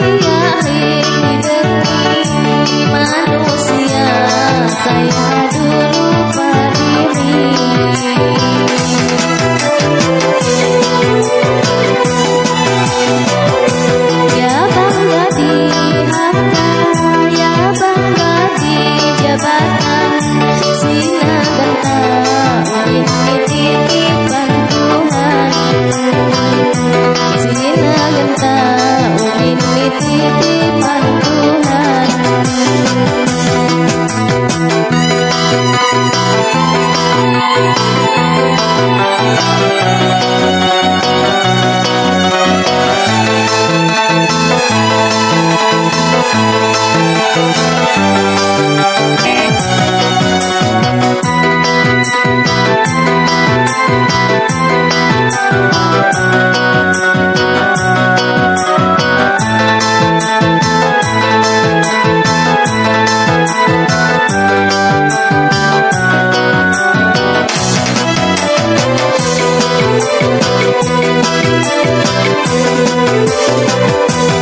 Yeah. Anda